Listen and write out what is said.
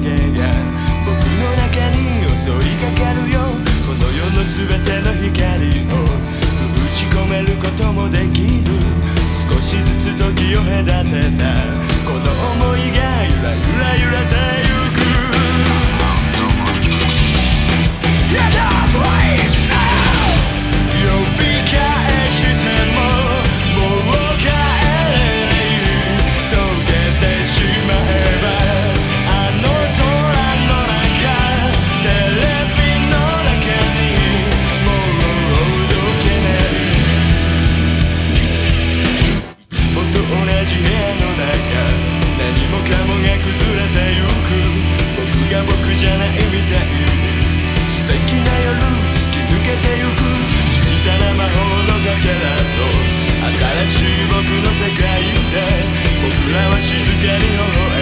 影が僕の中に襲いかかるよ。この世の全ての光を封じ込めることもできる少しずつ時を隔てたこの想いがゆらゆらゆらと serio